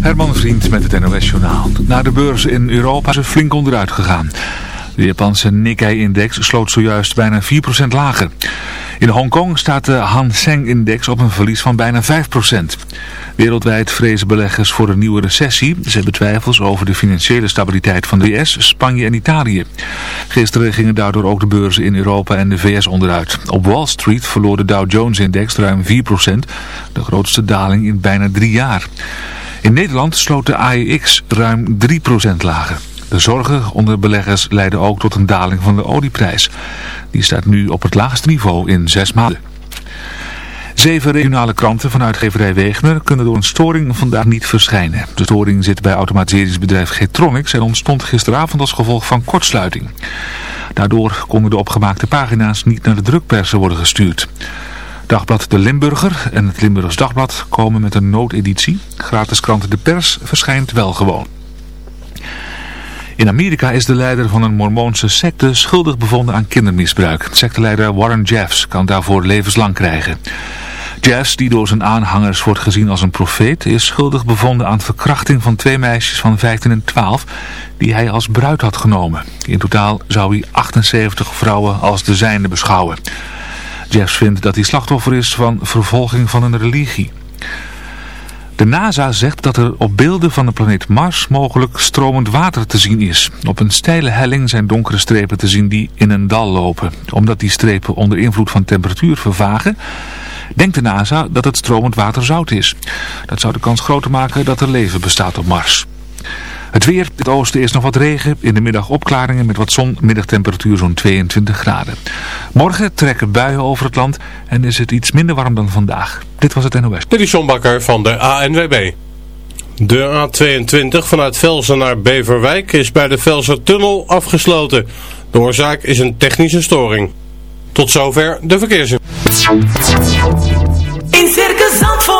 Herman Vriend met het NOS Journaal. Na de beurs in Europa er flink onderuit gegaan. De Japanse Nikkei-index sloot zojuist bijna 4% lager. In Hongkong staat de Hang Seng-index op een verlies van bijna 5%. Wereldwijd vrezen beleggers voor een nieuwe recessie. Ze hebben twijfels over de financiële stabiliteit van de VS, Spanje en Italië. Gisteren gingen daardoor ook de beurzen in Europa en de VS onderuit. Op Wall Street verloor de Dow Jones-index ruim 4%, de grootste daling in bijna drie jaar. In Nederland sloot de AEX ruim 3% lager. De zorgen onder beleggers leiden ook tot een daling van de olieprijs. Die staat nu op het laagste niveau in zes maanden. Zeven regionale kranten van uitgeverij Wegener kunnen door een storing vandaag niet verschijnen. De storing zit bij automatiseringsbedrijf Getronics en ontstond gisteravond als gevolg van kortsluiting. Daardoor konden de opgemaakte pagina's niet naar de drukpersen worden gestuurd. Dagblad De Limburger en het Limburgs Dagblad komen met een noodeditie. Gratis kranten De Pers verschijnt wel gewoon. In Amerika is de leider van een mormoonse secte schuldig bevonden aan kindermisbruik. Secteleider Warren Jeffs kan daarvoor levenslang krijgen. Jeffs, die door zijn aanhangers wordt gezien als een profeet, is schuldig bevonden aan verkrachting van twee meisjes van 15 en 12 die hij als bruid had genomen. In totaal zou hij 78 vrouwen als de zijnde beschouwen. Jeffs vindt dat hij slachtoffer is van vervolging van een religie. De NASA zegt dat er op beelden van de planeet Mars mogelijk stromend water te zien is. Op een steile helling zijn donkere strepen te zien die in een dal lopen. Omdat die strepen onder invloed van temperatuur vervagen, denkt de NASA dat het stromend water zout is. Dat zou de kans groter maken dat er leven bestaat op Mars. Het weer, het oosten is nog wat regen, in de middag opklaringen met wat zon, middagtemperatuur zo'n 22 graden. Morgen trekken buien over het land en is het iets minder warm dan vandaag. Dit was het NOS. Dit is John Bakker van de ANWB. De A22 vanuit Velsen naar Beverwijk is bij de Velsertunnel afgesloten. De oorzaak is een technische storing. Tot zover de verkeers. In Circus Zandvoort